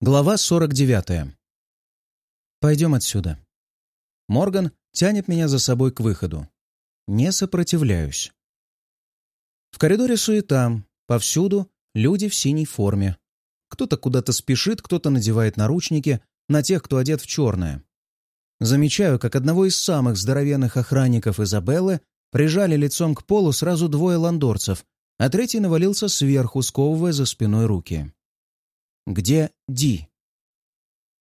Глава 49. «Пойдем отсюда». Морган тянет меня за собой к выходу. Не сопротивляюсь. В коридоре суета, повсюду люди в синей форме. Кто-то куда-то спешит, кто-то надевает наручники на тех, кто одет в черное. Замечаю, как одного из самых здоровенных охранников Изабеллы прижали лицом к полу сразу двое ландорцев, а третий навалился сверху, сковывая за спиной руки. Где Ди?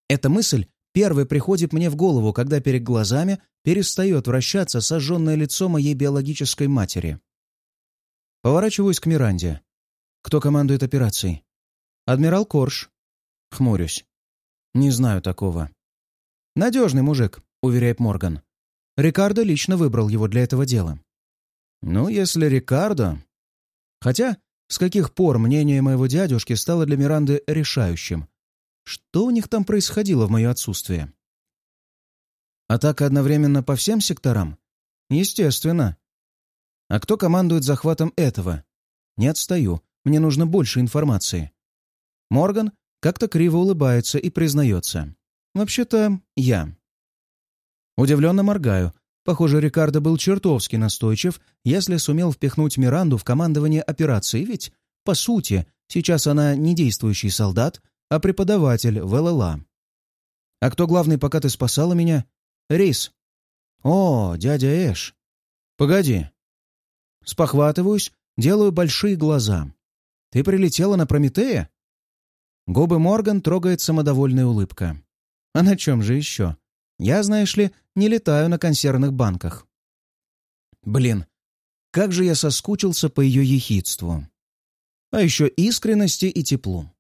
Эта мысль первой приходит мне в голову, когда перед глазами перестает вращаться сожженное лицо моей биологической матери. Поворачиваюсь к Миранде. Кто командует операцией? Адмирал Корж. Хмурюсь. Не знаю такого. Надежный мужик, уверяет Морган. Рикардо лично выбрал его для этого дела. Ну, если Рикардо... Хотя с каких пор мнение моего дядюшки стало для Миранды решающим? Что у них там происходило в мое отсутствие? Атака одновременно по всем секторам? Естественно. А кто командует захватом этого? Не отстаю, мне нужно больше информации. Морган как-то криво улыбается и признается. Вообще-то, я. Удивленно моргаю, Похоже, Рикардо был чертовски настойчив, если сумел впихнуть Миранду в командование операции, ведь, по сути, сейчас она не действующий солдат, а преподаватель в ЛЛА. «А кто главный, пока ты спасала меня?» «Рис». «О, дядя Эш». «Погоди». Спохватываюсь, делаю большие глаза. «Ты прилетела на Прометея?» Губы Морган трогает самодовольная улыбка. «А на чем же еще?» Я, знаешь ли, не летаю на консервных банках. Блин, как же я соскучился по ее ехидству. А еще искренности и теплу.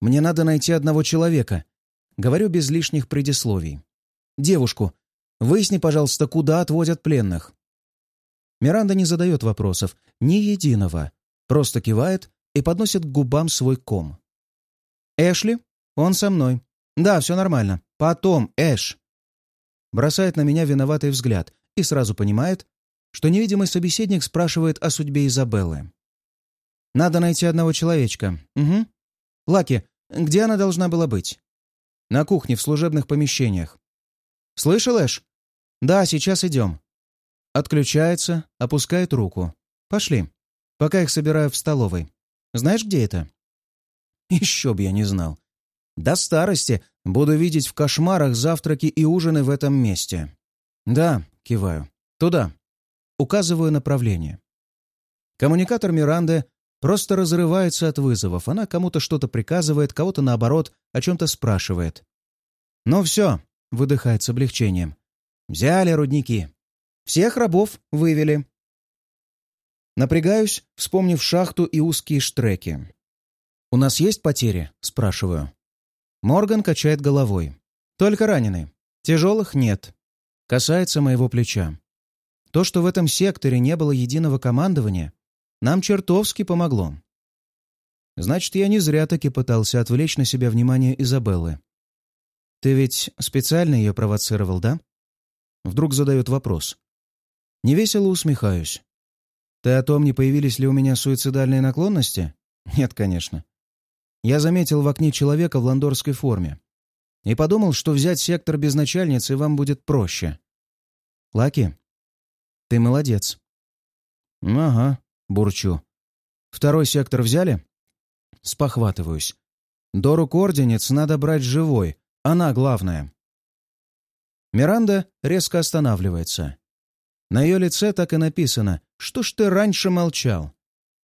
Мне надо найти одного человека. Говорю без лишних предисловий. Девушку. Выясни, пожалуйста, куда отводят пленных. Миранда не задает вопросов, ни единого. Просто кивает и подносит к губам свой ком. «Эшли? Он со мной. Да, все нормально. Потом, Эш!» Бросает на меня виноватый взгляд и сразу понимает, что невидимый собеседник спрашивает о судьбе Изабеллы. «Надо найти одного человечка. Угу. Лаки, где она должна была быть?» «На кухне, в служебных помещениях». «Слышал, Эш?» «Да, сейчас идем». Отключается, опускает руку. «Пошли. Пока их собираю в столовой. Знаешь, где это?» «Еще б я не знал. До старости буду видеть в кошмарах завтраки и ужины в этом месте. Да, киваю. Туда. Указываю направление. Коммуникатор Миранды просто разрывается от вызовов. Она кому-то что-то приказывает, кого-то, наоборот, о чем-то спрашивает. «Ну все», — выдыхает с облегчением. «Взяли рудники. Всех рабов вывели». Напрягаюсь, вспомнив шахту и узкие штреки. «У нас есть потери?» — спрашиваю. Морган качает головой. «Только ранены. Тяжелых нет. Касается моего плеча. То, что в этом секторе не было единого командования, нам чертовски помогло. Значит, я не зря таки пытался отвлечь на себя внимание Изабеллы. Ты ведь специально ее провоцировал, да? Вдруг задает вопрос. Невесело усмехаюсь. Ты о том, не появились ли у меня суицидальные наклонности? Нет, конечно я заметил в окне человека в ландорской форме и подумал, что взять сектор без начальницы вам будет проще. Лаки, ты молодец. Ага, бурчу. Второй сектор взяли? Спохватываюсь. Дору Орденец надо брать живой, она главная. Миранда резко останавливается. На ее лице так и написано «Что ж ты раньше молчал?»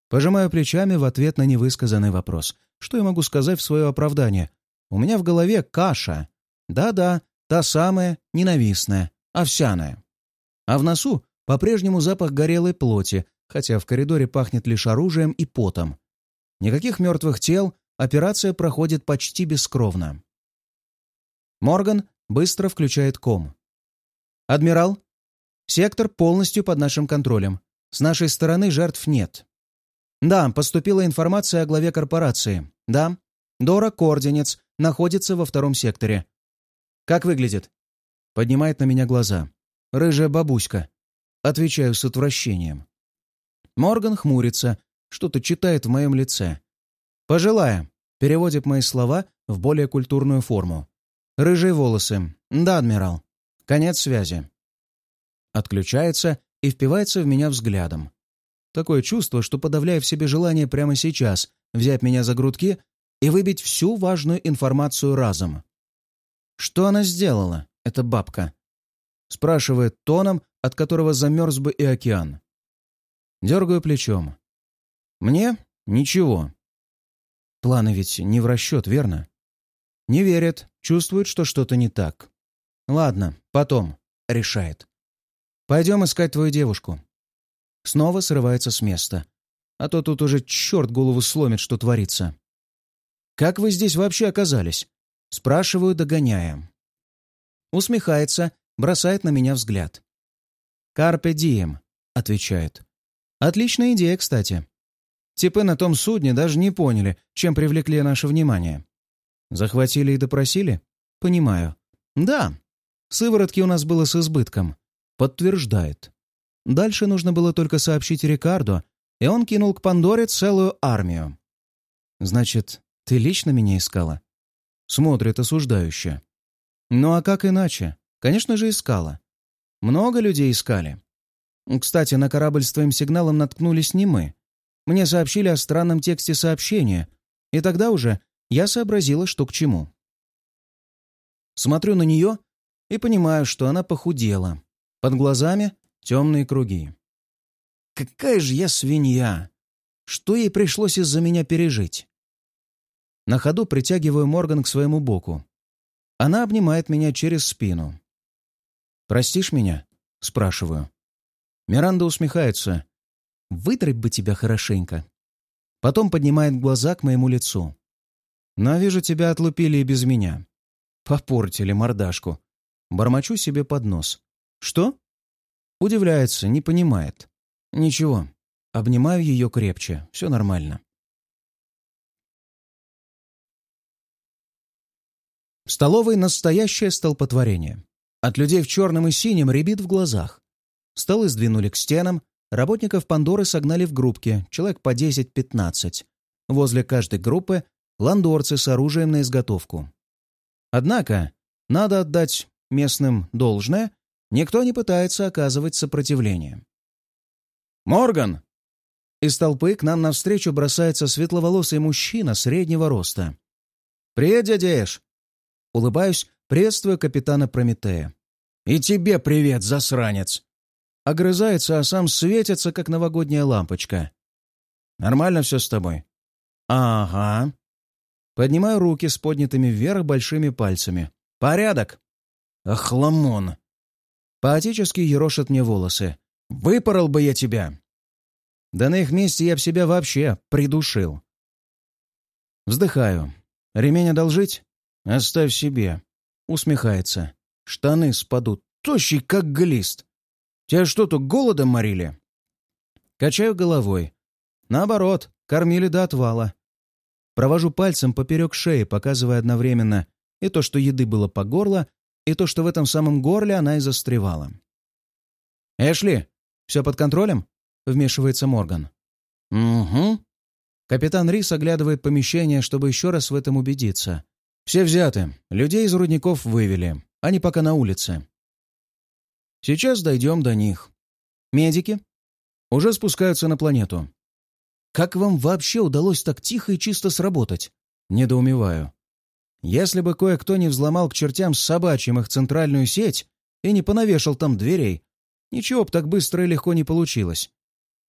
Пожимаю плечами в ответ на невысказанный вопрос. Что я могу сказать в свое оправдание? У меня в голове каша. Да-да, та самая ненавистная, овсяная. А в носу по-прежнему запах горелой плоти, хотя в коридоре пахнет лишь оружием и потом. Никаких мертвых тел, операция проходит почти бескровно. Морган быстро включает ком. «Адмирал, сектор полностью под нашим контролем. С нашей стороны жертв нет. Да, поступила информация о главе корпорации. Да, Дора Корденец находится во втором секторе. Как выглядит? Поднимает на меня глаза. Рыжая бабуська. Отвечаю с отвращением. Морган хмурится, что-то читает в моем лице. «Пожилая», — переводит мои слова в более культурную форму. Рыжие волосы. Да, адмирал. Конец связи. Отключается и впивается в меня взглядом. Такое чувство, что подавляя в себе желание прямо сейчас взять меня за грудки и выбить всю важную информацию разом. Что она сделала, эта бабка? Спрашивает тоном, от которого замерз бы и океан. Дергаю плечом. Мне ничего. Планы ведь не в расчет, верно? Не верит, чувствует, что что-то не так. Ладно, потом, решает. Пойдем искать твою девушку. Снова срывается с места. А то тут уже черт голову сломит, что творится. «Как вы здесь вообще оказались?» Спрашиваю, догоняя. Усмехается, бросает на меня взгляд. «Карпе дием», — отвечает. «Отличная идея, кстати. Типы на том судне даже не поняли, чем привлекли наше внимание. Захватили и допросили? Понимаю. Да, сыворотки у нас было с избытком. Подтверждает. Дальше нужно было только сообщить Рикардо, и он кинул к Пандоре целую армию. Значит, ты лично меня искала? Смотрит осуждающе. Ну а как иначе? Конечно же, искала. Много людей искали. Кстати, на корабль с твоим сигналом наткнулись не мы. Мне сообщили о странном тексте сообщения, и тогда уже я сообразила, что к чему. Смотрю на нее и понимаю, что она похудела. Под глазами темные круги. Какая же я свинья! Что ей пришлось из-за меня пережить? На ходу притягиваю Морган к своему боку. Она обнимает меня через спину. «Простишь меня?» — спрашиваю. Миранда усмехается. «Вытрать бы тебя хорошенько». Потом поднимает глаза к моему лицу. «Но вижу, тебя отлупили и без меня. Попортили мордашку». Бормочу себе под нос. «Что?» Удивляется, не понимает. «Ничего». Обнимаю ее крепче. Все нормально. В столовой настоящее столпотворение. От людей в черном и синем рябит в глазах. Столы сдвинули к стенам, работников Пандоры согнали в группки, человек по 10-15. Возле каждой группы ландорцы с оружием на изготовку. Однако, надо отдать местным должное, никто не пытается оказывать сопротивление. «Морган!» Из толпы к нам навстречу бросается светловолосый мужчина среднего роста. «Привет, дядя Эш!» Улыбаюсь, приветствуя капитана Прометея. «И тебе привет, засранец!» Огрызается, а сам светится, как новогодняя лампочка. «Нормально все с тобой?» «Ага». Поднимаю руки с поднятыми вверх большими пальцами. «Порядок!» «Охламон!» Поотечески ерошит мне волосы. «Выпорол бы я тебя!» Да на их месте я б себя вообще придушил. Вздыхаю. Ремень одолжить? «Оставь себе», — усмехается. «Штаны спадут, тощий, как глист. Тебя что тут, голодом морили?» Качаю головой. Наоборот, кормили до отвала. Провожу пальцем поперек шеи, показывая одновременно и то, что еды было по горло, и то, что в этом самом горле она и застревала. «Эшли, все под контролем?» — вмешивается Морган. «Угу». Капитан Рис оглядывает помещение, чтобы еще раз в этом убедиться. «Все взяты. Людей из рудников вывели. Они пока на улице. Сейчас дойдем до них. Медики уже спускаются на планету. Как вам вообще удалось так тихо и чисто сработать? Недоумеваю. Если бы кое-кто не взломал к чертям с собачьим их центральную сеть и не понавешал там дверей, ничего б так быстро и легко не получилось.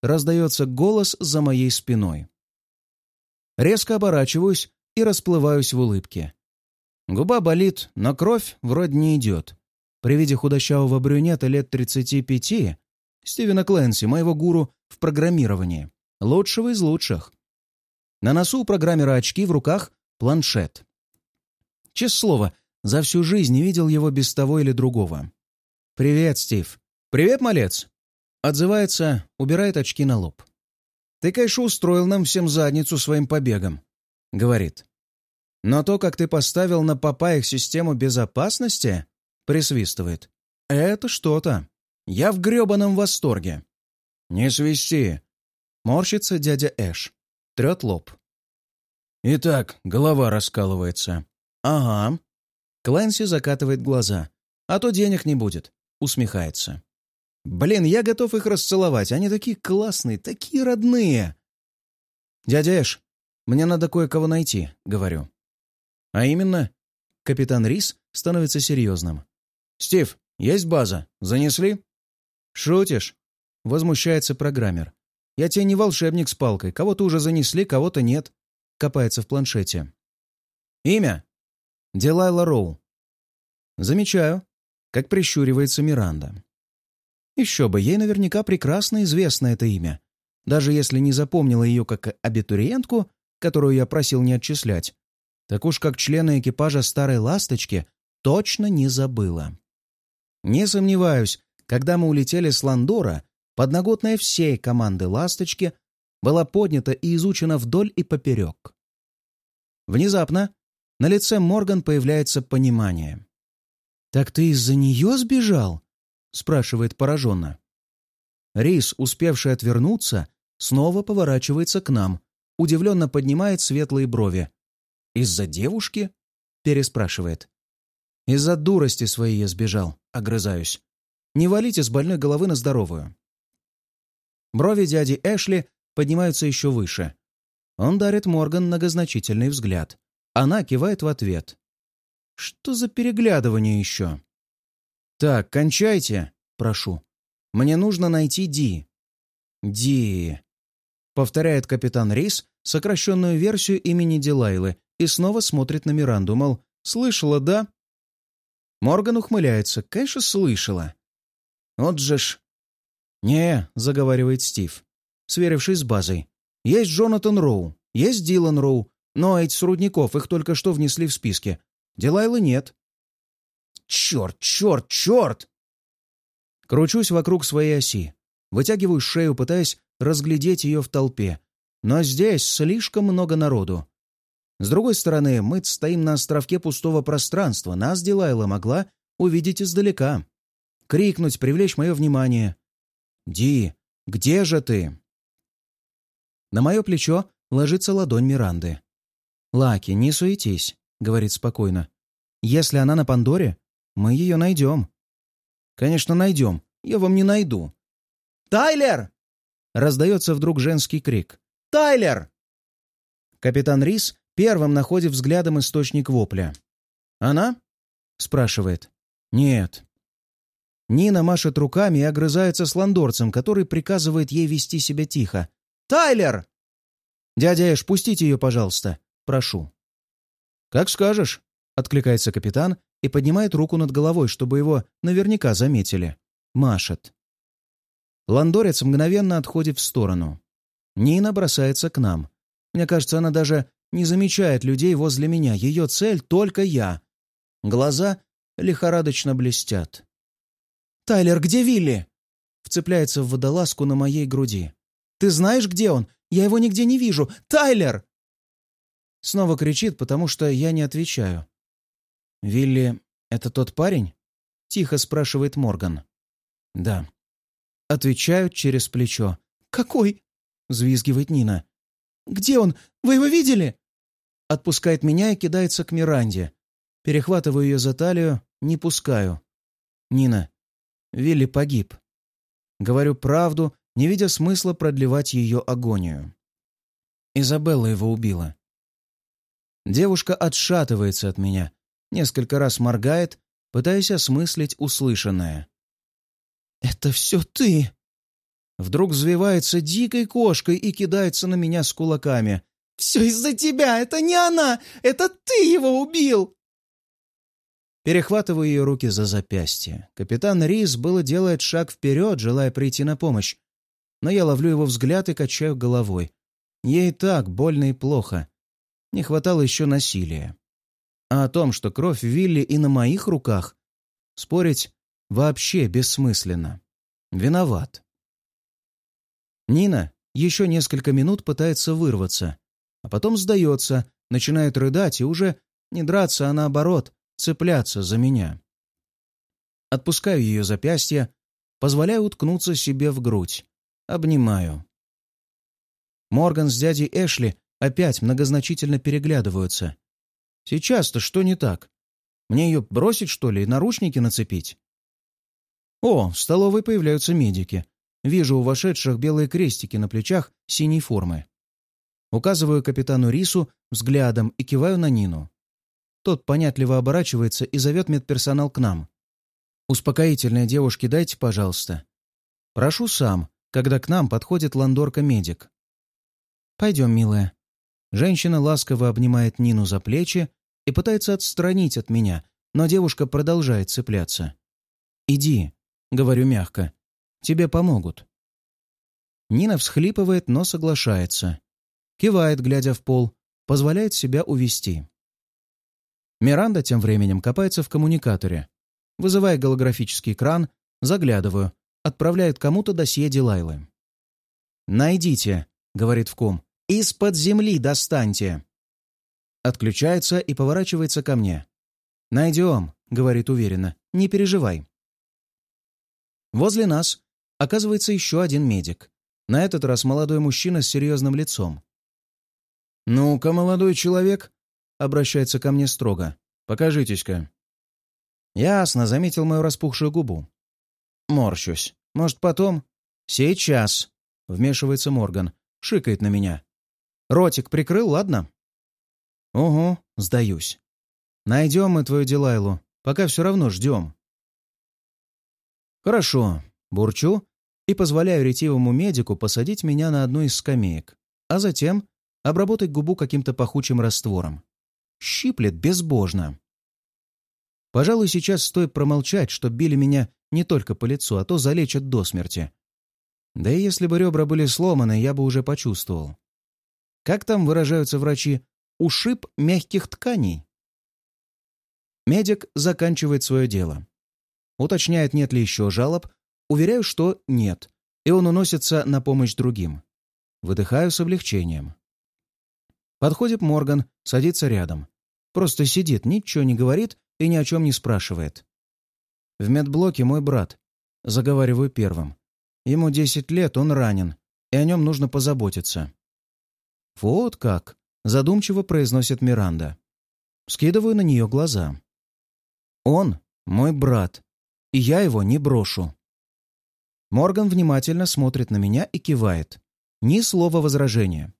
Раздается голос за моей спиной. Резко оборачиваюсь и расплываюсь в улыбке. Губа болит, но кровь вроде не идет. При виде худощавого брюнета лет 35, Стивена Кленси, моего гуру в программировании, лучшего из лучших. На носу у программера очки, в руках планшет. Честное слово, за всю жизнь не видел его без того или другого. «Привет, Стив». «Привет, малец». Отзывается, убирает очки на лоб. «Ты, конечно, устроил нам всем задницу своим побегом», — говорит. Но то, как ты поставил на попа их систему безопасности, присвистывает. Это что-то. Я в гребаном восторге. Не свисти. Морщится дядя Эш. Трет лоб. Итак, голова раскалывается. «Ага». Клэнси закатывает глаза. «А то денег не будет», — усмехается. «Блин, я готов их расцеловать. Они такие классные, такие родные». «Дядя Эш, мне надо кое-кого найти», — говорю. «А именно?» Капитан Рис становится серьезным. «Стив, есть база. Занесли?» «Шутишь?» — возмущается программер. «Я тебе не волшебник с палкой. Кого-то уже занесли, кого-то нет». Копается в планшете. «Имя?» «Делайла Роу». «Замечаю», как прищуривается Миранда. Еще бы, ей наверняка прекрасно известно это имя. Даже если не запомнила ее как абитуриентку, которую я просил не отчислять, так уж как члена экипажа старой «Ласточки» точно не забыла. Не сомневаюсь, когда мы улетели с Ландора, подноготная всей команды «Ласточки» была поднята и изучена вдоль и поперек. Внезапно на лице Морган появляется понимание. «Так ты из-за нее сбежал?» — спрашивает пораженно. Рис, успевший отвернуться, снова поворачивается к нам, удивленно поднимает светлые брови. «Из-за девушки?» — переспрашивает. «Из-за дурости своей я сбежал», — огрызаюсь. «Не валите с больной головы на здоровую». Брови дяди Эшли поднимаются еще выше. Он дарит Морган многозначительный взгляд. Она кивает в ответ. «Что за переглядывание еще?» «Так, кончайте», — прошу. «Мне нужно найти Ди». «Ди», — повторяет капитан Рис сокращенную версию имени Дилайлы и снова смотрит на Миранду, мол, «Слышала, да?» Морган ухмыляется. «Конечно, слышала». «Вот же ж...» «Не», — заговаривает Стив, сверившись с базой. «Есть Джонатан Роу, есть Дилан Роу, но эти с рудников их только что внесли в списки. Дилайлы нет». «Черт, черт, черт!» Кручусь вокруг своей оси, вытягиваю шею, пытаясь разглядеть ее в толпе. Но здесь слишком много народу. С другой стороны, мы стоим на островке пустого пространства. Нас Дилайла могла увидеть издалека. Крикнуть, привлечь мое внимание. «Ди, где же ты?» На мое плечо ложится ладонь Миранды. «Лаки, не суетись», — говорит спокойно. «Если она на Пандоре, мы ее найдем». «Конечно, найдем. Я вам не найду». «Тайлер!» — раздается вдруг женский крик. «Тайлер!» Капитан Рис Первым находит взглядом источник вопля. «Она?» — спрашивает. «Нет». Нина машет руками и огрызается с ландорцем, который приказывает ей вести себя тихо. «Тайлер!» «Дядя Эш, пустите ее, пожалуйста. Прошу». «Как скажешь», — откликается капитан и поднимает руку над головой, чтобы его наверняка заметили. Машет. Ландорец мгновенно отходит в сторону. Нина бросается к нам. Мне кажется, она даже не замечает людей возле меня. Ее цель — только я. Глаза лихорадочно блестят. «Тайлер, где Вилли?» Вцепляется в водолазку на моей груди. «Ты знаешь, где он? Я его нигде не вижу! Тайлер!» Снова кричит, потому что я не отвечаю. «Вилли — это тот парень?» — тихо спрашивает Морган. «Да». Отвечаю через плечо. «Какой?» — взвизгивает Нина. «Где он? Вы его видели?» отпускает меня и кидается к Миранде. Перехватываю ее за талию, не пускаю. «Нина, Вилли погиб». Говорю правду, не видя смысла продлевать ее агонию. Изабелла его убила. Девушка отшатывается от меня, несколько раз моргает, пытаясь осмыслить услышанное. «Это все ты!» Вдруг взвивается дикой кошкой и кидается на меня с кулаками. «Все из-за тебя! Это не она! Это ты его убил!» Перехватываю ее руки за запястье. Капитан Рис было делает шаг вперед, желая прийти на помощь. Но я ловлю его взгляд и качаю головой. Ей так больно и плохо. Не хватало еще насилия. А о том, что кровь Вилли и на моих руках, спорить вообще бессмысленно. Виноват. Нина еще несколько минут пытается вырваться, а потом сдается, начинает рыдать и уже не драться, а наоборот, цепляться за меня. Отпускаю ее запястье, позволяю уткнуться себе в грудь. Обнимаю. Морган с дядей Эшли опять многозначительно переглядываются. Сейчас-то что не так? Мне ее бросить, что ли, и наручники нацепить? О, в столовой появляются медики. Вижу у вошедших белые крестики на плечах синей формы. Указываю капитану Рису взглядом и киваю на Нину. Тот понятливо оборачивается и зовет медперсонал к нам. «Успокоительное девушке дайте, пожалуйста». Прошу сам, когда к нам подходит ландорка-медик. «Пойдем, милая». Женщина ласково обнимает Нину за плечи и пытается отстранить от меня, но девушка продолжает цепляться. «Иди», — говорю мягко, — «тебе помогут». Нина всхлипывает, но соглашается. Кивает, глядя в пол, позволяет себя увести. Миранда тем временем копается в коммуникаторе. Вызывая голографический экран, заглядываю, отправляет кому-то досье Дилайлы. «Найдите», — говорит в ком, — «из-под земли достаньте». Отключается и поворачивается ко мне. «Найдем», — говорит уверенно, — «не переживай». Возле нас оказывается еще один медик. На этот раз молодой мужчина с серьезным лицом. «Ну-ка, молодой человек», — обращается ко мне строго, — «покажитесь-ка». «Ясно», — заметил мою распухшую губу. Морщусь. «Может, потом?» «Сейчас», — вмешивается Морган, шикает на меня. «Ротик прикрыл, ладно?» «Угу, сдаюсь. Найдем мы твою Дилайлу, пока все равно ждем». «Хорошо», — бурчу и позволяю ретивому медику посадить меня на одну из скамеек, а затем обработать губу каким-то пахучим раствором. Щиплет безбожно. Пожалуй, сейчас стоит промолчать, что били меня не только по лицу, а то залечат до смерти. Да и если бы ребра были сломаны, я бы уже почувствовал. Как там выражаются врачи? Ушиб мягких тканей. Медик заканчивает свое дело. Уточняет, нет ли еще жалоб. Уверяю, что нет. И он уносится на помощь другим. Выдыхаю с облегчением. Подходит Морган, садится рядом. Просто сидит, ничего не говорит и ни о чем не спрашивает. В медблоке мой брат. Заговариваю первым. Ему десять лет, он ранен, и о нем нужно позаботиться. «Вот как!» — задумчиво произносит Миранда. Скидываю на нее глаза. «Он мой брат, и я его не брошу». Морган внимательно смотрит на меня и кивает. Ни слова возражения.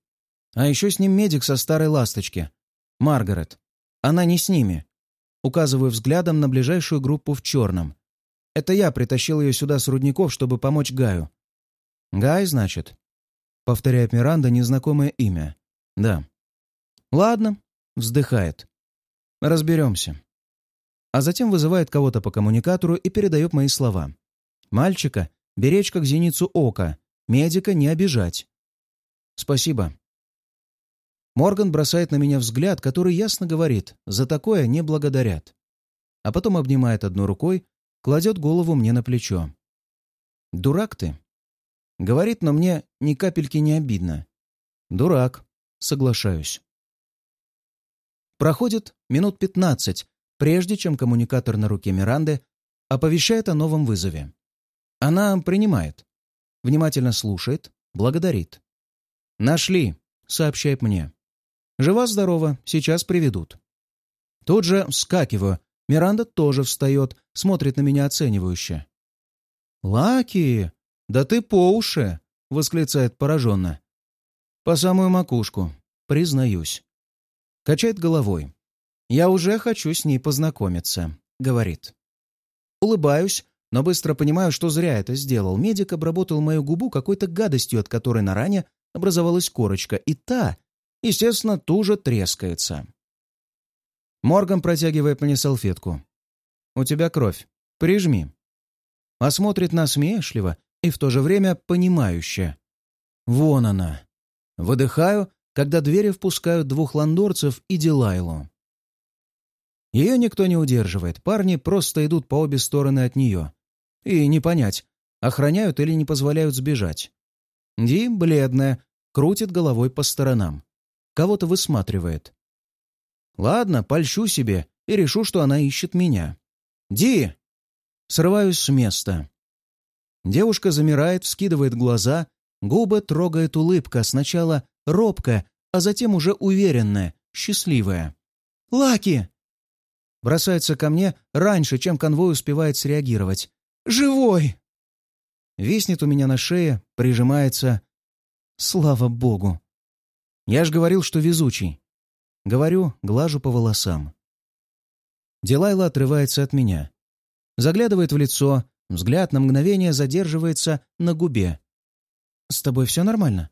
А еще с ним медик со старой ласточки. Маргарет. Она не с ними. Указываю взглядом на ближайшую группу в черном. Это я притащил ее сюда с рудников, чтобы помочь Гаю. «Гай, значит?» Повторяет Миранда незнакомое имя. «Да». «Ладно», — вздыхает. «Разберемся». А затем вызывает кого-то по коммуникатору и передает мои слова. «Мальчика беречь как зеницу ока, медика не обижать». «Спасибо», Морган бросает на меня взгляд, который ясно говорит, за такое не благодарят. А потом обнимает одной рукой, кладет голову мне на плечо. «Дурак ты!» Говорит, но мне ни капельки не обидно. «Дурак», соглашаюсь. Проходит минут пятнадцать, прежде чем коммуникатор на руке Миранды оповещает о новом вызове. Она принимает, внимательно слушает, благодарит. «Нашли», — сообщает мне. Жива-здорова, сейчас приведут. Тут же вскакиваю. Миранда тоже встает, смотрит на меня оценивающе. «Лаки! Да ты по уши!» — восклицает пораженно. «По самую макушку, признаюсь». Качает головой. «Я уже хочу с ней познакомиться», — говорит. Улыбаюсь, но быстро понимаю, что зря это сделал. Медик обработал мою губу какой-то гадостью, от которой на ране образовалась корочка, и та естественно, туже трескается. Морган протягивает мне салфетку. «У тебя кровь. Прижми». Осмотрит насмешливо и в то же время понимающе. Вон она. Выдыхаю, когда двери впускают двух ландорцев и Дилайлу. Ее никто не удерживает, парни просто идут по обе стороны от нее. И не понять, охраняют или не позволяют сбежать. Ди, бледная, крутит головой по сторонам кого-то высматривает. Ладно, польщу себе и решу, что она ищет меня. «Ди!» Срываюсь с места. Девушка замирает, вскидывает глаза, губы трогает улыбка, сначала робкая, а затем уже уверенная, счастливая. Лаки!» Бросается ко мне раньше, чем конвой успевает среагировать. «Живой!» Виснет у меня на шее, прижимается. Слава богу! Я ж говорил, что везучий. Говорю, глажу по волосам. Дилайла отрывается от меня. Заглядывает в лицо, взгляд на мгновение задерживается на губе. «С тобой все нормально?»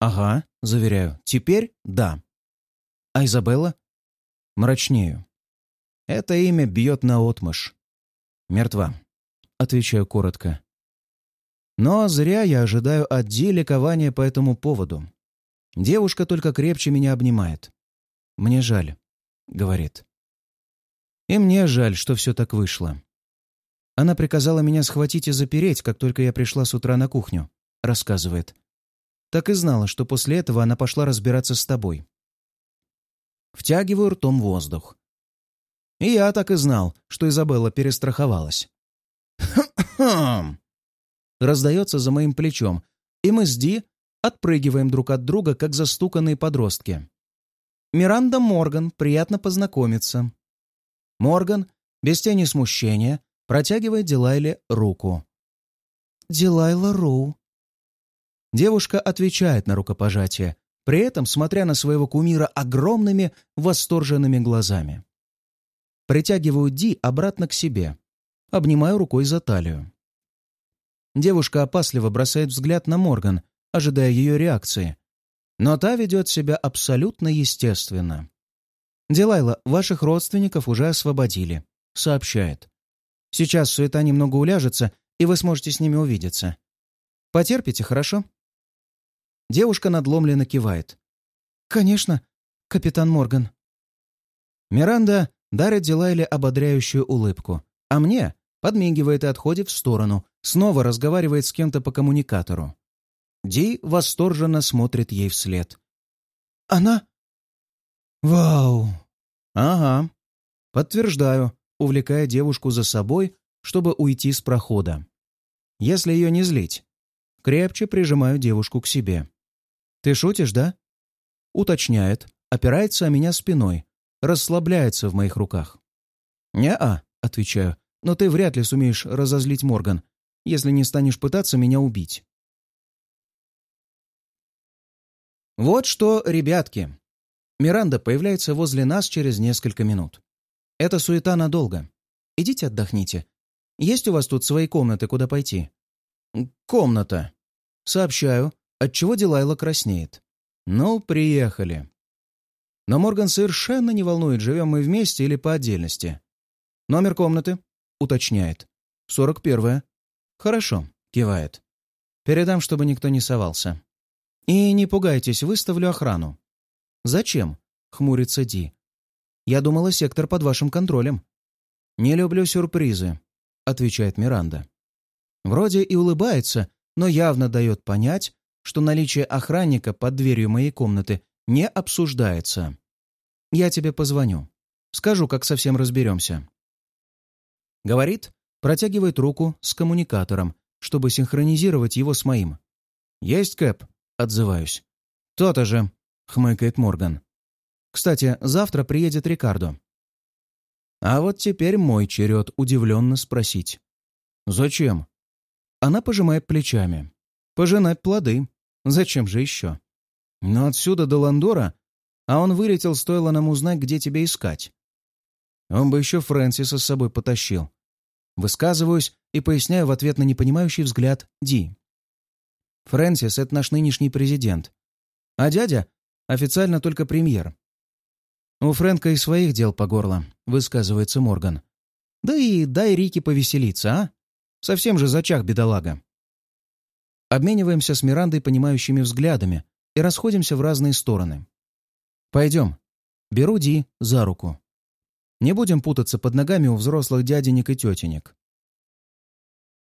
«Ага», — заверяю. «Теперь да». «А Изабелла?» Мрачнею. Это имя бьет наотмашь. «Мертва», — отвечаю коротко. Но зря я ожидаю от Ди ликования по этому поводу. Девушка только крепче меня обнимает. «Мне жаль», — говорит. И мне жаль, что все так вышло. Она приказала меня схватить и запереть, как только я пришла с утра на кухню, рассказывает. Так и знала, что после этого она пошла разбираться с тобой. Втягиваю ртом воздух. И я так и знал, что Изабелла перестраховалась. «Хм-хм!» Раздается за моим плечом, и мы с Ди отпрыгиваем друг от друга, как застуканные подростки. «Миранда Морган, приятно познакомиться». Морган, без тени смущения, протягивает Дилайле руку. «Дилайла Роу». Девушка отвечает на рукопожатие, при этом смотря на своего кумира огромными восторженными глазами. Притягиваю Ди обратно к себе, обнимаю рукой за талию. Девушка опасливо бросает взгляд на Морган, ожидая ее реакции. Но та ведет себя абсолютно естественно. «Дилайла, ваших родственников уже освободили», — сообщает. «Сейчас суета немного уляжется, и вы сможете с ними увидеться. Потерпите, хорошо?» Девушка надломленно кивает. «Конечно, капитан Морган». Миранда дарит Дилайле ободряющую улыбку, а мне подмигивает и отходит в сторону, снова разговаривает с кем-то по коммуникатору. Ди восторженно смотрит ей вслед. «Она...» «Вау!» «Ага». Подтверждаю, увлекая девушку за собой, чтобы уйти с прохода. Если ее не злить, крепче прижимаю девушку к себе. «Ты шутишь, да?» Уточняет, опирается о меня спиной, расслабляется в моих руках. «Не-а», — отвечаю, — «но ты вряд ли сумеешь разозлить Морган, если не станешь пытаться меня убить». Вот что, ребятки. Миранда появляется возле нас через несколько минут. Это суета надолго. Идите отдохните. Есть у вас тут свои комнаты, куда пойти? Комната. Сообщаю, отчего Дилайла краснеет. Ну, приехали. Но Морган совершенно не волнует, живем мы вместе или по отдельности. Номер комнаты? Уточняет. Сорок первая. Хорошо, кивает. Передам, чтобы никто не совался. И не пугайтесь, выставлю охрану. Зачем? Хмурится Ди. Я думала, сектор под вашим контролем. Не люблю сюрпризы, отвечает Миранда. Вроде и улыбается, но явно дает понять, что наличие охранника под дверью моей комнаты не обсуждается. Я тебе позвоню. Скажу, как совсем разберемся. Говорит, протягивает руку с коммуникатором, чтобы синхронизировать его с моим. «Есть, Кэп?» — отзываюсь. «То-то же», — хмыкает Морган. «Кстати, завтра приедет Рикардо». А вот теперь мой черед удивленно спросить. «Зачем?» Она пожимает плечами. Пожинать плоды. Зачем же еще? Но отсюда до Ландора, а он вылетел, стоило нам узнать, где тебя искать. Он бы еще Фрэнсиса с собой потащил. Высказываюсь и поясняю в ответ на непонимающий взгляд Ди. Фрэнсис — это наш нынешний президент. А дядя — официально только премьер. У Фрэнка и своих дел по горло, высказывается Морган. Да и дай Рике повеселиться, а? Совсем же зачах бедолага. Обмениваемся с Мирандой понимающими взглядами и расходимся в разные стороны. «Пойдем». Беру Ди за руку. Не будем путаться под ногами у взрослых дяденек и тетенек.